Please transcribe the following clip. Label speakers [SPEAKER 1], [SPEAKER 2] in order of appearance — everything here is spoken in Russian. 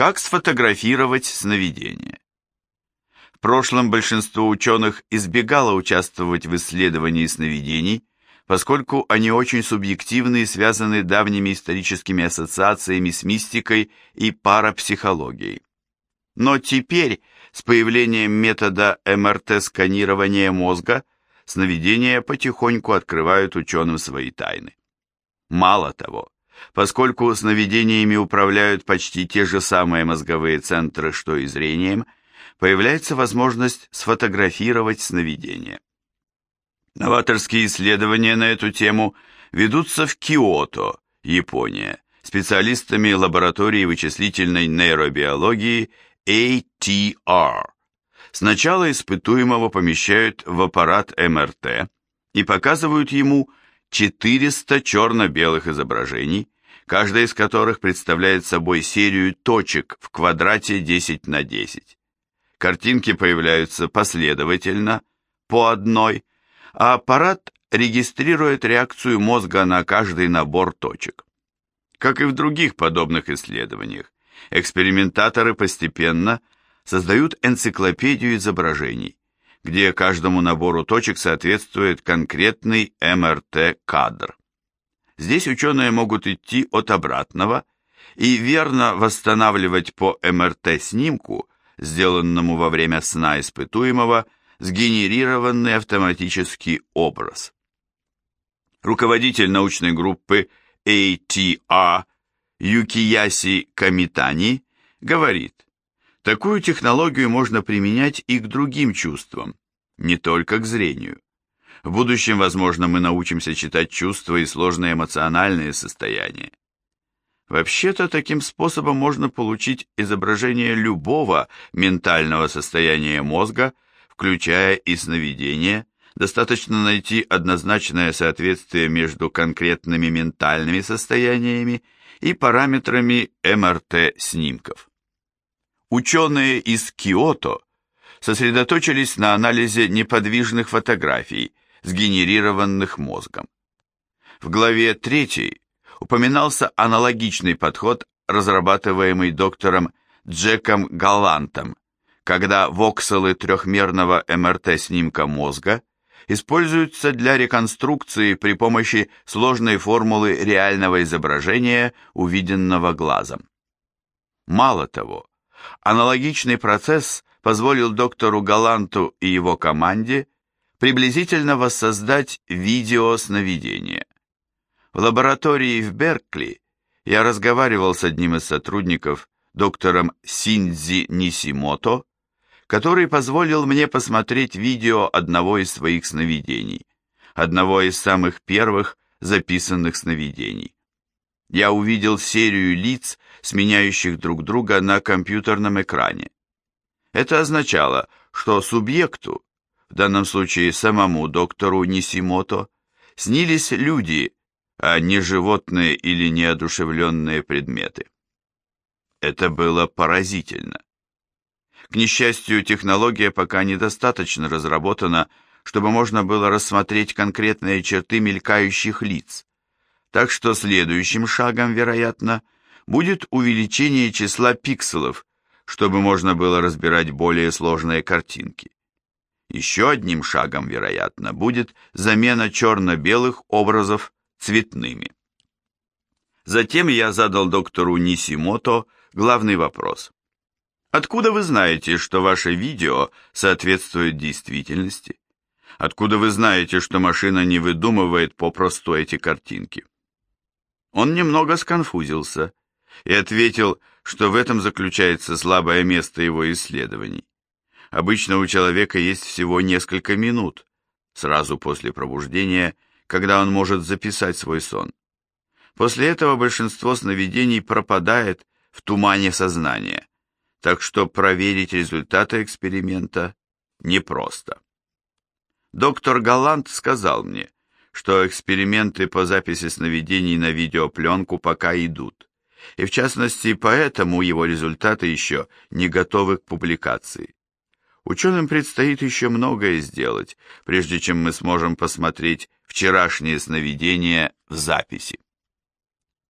[SPEAKER 1] Как сфотографировать сновидение? В прошлом большинство ученых избегало участвовать в исследовании сновидений, поскольку они очень субъективны и связаны давними историческими ассоциациями с мистикой и парапсихологией. Но теперь, с появлением метода МРТ-сканирования мозга, сновидения потихоньку открывают ученым свои тайны. Мало того, поскольку сновидениями управляют почти те же самые мозговые центры, что и зрением, появляется возможность сфотографировать сновидения. Новаторские исследования на эту тему ведутся в Киото, Япония, специалистами лаборатории вычислительной нейробиологии ATR. Сначала испытуемого помещают в аппарат МРТ и показывают ему 400 черно-белых изображений, каждая из которых представляет собой серию точек в квадрате 10 на 10. Картинки появляются последовательно, по одной, а аппарат регистрирует реакцию мозга на каждый набор точек. Как и в других подобных исследованиях, экспериментаторы постепенно создают энциклопедию изображений, где каждому набору точек соответствует конкретный МРТ-кадр. Здесь ученые могут идти от обратного и верно восстанавливать по МРТ-снимку, сделанному во время сна испытуемого, сгенерированный автоматический образ. Руководитель научной группы ATR Юкияси Камитани говорит, такую технологию можно применять и к другим чувствам, не только к зрению. В будущем, возможно, мы научимся читать чувства и сложные эмоциональные состояния. Вообще-то, таким способом можно получить изображение любого ментального состояния мозга – включая и сновидения, достаточно найти однозначное соответствие между конкретными ментальными состояниями и параметрами МРТ-снимков. Ученые из Киото сосредоточились на анализе неподвижных фотографий, сгенерированных мозгом. В главе 3 упоминался аналогичный подход, разрабатываемый доктором Джеком Галлантом когда вокселы трехмерного МРТ-снимка мозга используются для реконструкции при помощи сложной формулы реального изображения, увиденного глазом. Мало того, аналогичный процесс позволил доктору Галанту и его команде приблизительно воссоздать видео сновидения. В лаборатории в Беркли я разговаривал с одним из сотрудников, доктором Синдзи Нисимото, который позволил мне посмотреть видео одного из своих сновидений, одного из самых первых записанных сновидений. Я увидел серию лиц, сменяющих друг друга на компьютерном экране. Это означало, что субъекту, в данном случае самому доктору Нисимото, снились люди, а не животные или неодушевленные предметы. Это было поразительно. К несчастью, технология пока недостаточно разработана, чтобы можно было рассмотреть конкретные черты мелькающих лиц. Так что следующим шагом, вероятно, будет увеличение числа пикселов, чтобы можно было разбирать более сложные картинки. Еще одним шагом, вероятно, будет замена черно-белых образов цветными. Затем я задал доктору Нисимото главный вопрос. Откуда вы знаете, что ваше видео соответствует действительности? Откуда вы знаете, что машина не выдумывает попросту эти картинки? Он немного сконфузился и ответил, что в этом заключается слабое место его исследований. Обычно у человека есть всего несколько минут, сразу после пробуждения, когда он может записать свой сон. После этого большинство сновидений пропадает в тумане сознания так что проверить результаты эксперимента непросто. Доктор Галант сказал мне, что эксперименты по записи сновидений на видеопленку пока идут, и в частности поэтому его результаты еще не готовы к публикации. Ученым предстоит еще многое сделать, прежде чем мы сможем посмотреть вчерашние сновидения в записи.